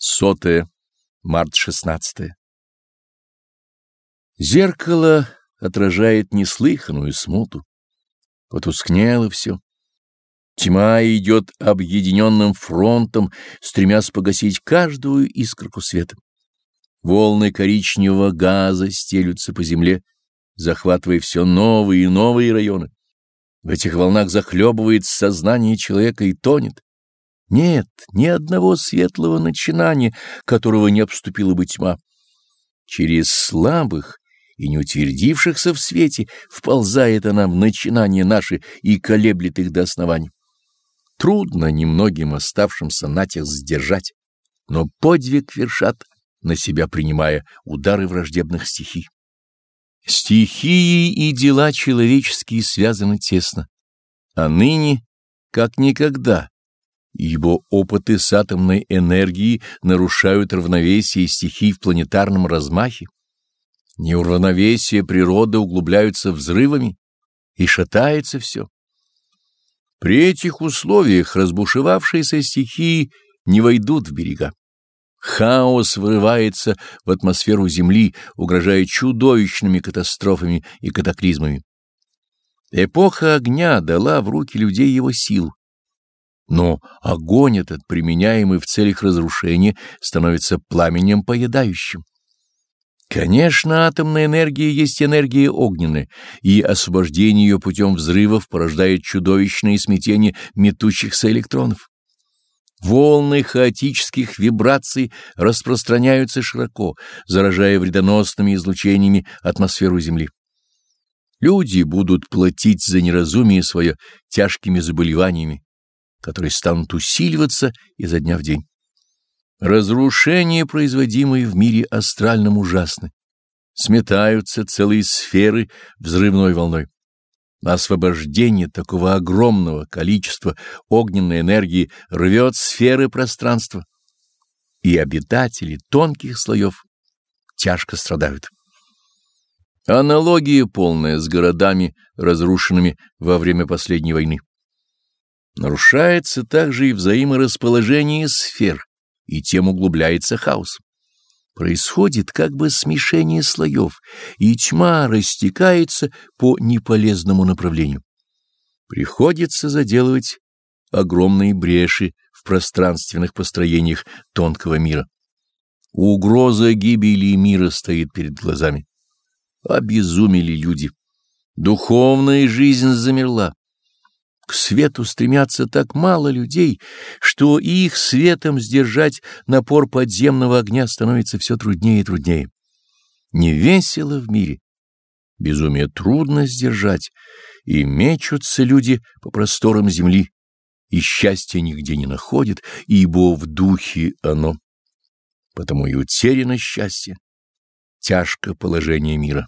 Сотое. Март 16. Зеркало отражает неслыханную смуту. Потускнело все. Тьма идет объединенным фронтом, стремясь погасить каждую искорку света. Волны коричневого газа стелются по земле, захватывая все новые и новые районы. В этих волнах захлебывается сознание человека и тонет. Нет ни одного светлого начинания, которого не обступила бы тьма. Через слабых и не утвердившихся в свете вползает она в начинания наши и колеблет их до основания. Трудно немногим оставшимся натиск сдержать, но подвиг вершат, на себя принимая удары враждебных стихий. Стихии и дела человеческие связаны тесно, а ныне, как никогда, ибо опыты с атомной энергией нарушают равновесие стихий в планетарном размахе. Неуравновесие природы углубляются взрывами, и шатается все. При этих условиях разбушевавшиеся стихии не войдут в берега. Хаос вырывается в атмосферу Земли, угрожая чудовищными катастрофами и катаклизмами. Эпоха огня дала в руки людей его силу. Но огонь этот, применяемый в целях разрушения, становится пламенем поедающим. Конечно, атомная энергия есть энергия огненная, и освобождение ее путем взрывов порождает чудовищное смятение метущихся электронов. Волны хаотических вибраций распространяются широко, заражая вредоносными излучениями атмосферу Земли. Люди будут платить за неразумие свое тяжкими заболеваниями, которые станут усиливаться изо дня в день. Разрушения, производимые в мире астральном, ужасны. Сметаются целые сферы взрывной волной. Освобождение такого огромного количества огненной энергии рвет сферы пространства, и обитатели тонких слоев тяжко страдают. Аналогия полная с городами, разрушенными во время последней войны. Нарушается также и взаиморасположение сфер, и тем углубляется хаос. Происходит как бы смешение слоев, и тьма растекается по неполезному направлению. Приходится заделывать огромные бреши в пространственных построениях тонкого мира. Угроза гибели мира стоит перед глазами. Обезумели люди. Духовная жизнь замерла. К свету стремятся так мало людей, что их светом сдержать напор подземного огня становится все труднее и труднее. Не весело в мире. Безумие трудно сдержать, и мечутся люди по просторам земли, и счастья нигде не находят, ибо в духе оно. Потому и утеряно счастье, тяжко положение мира.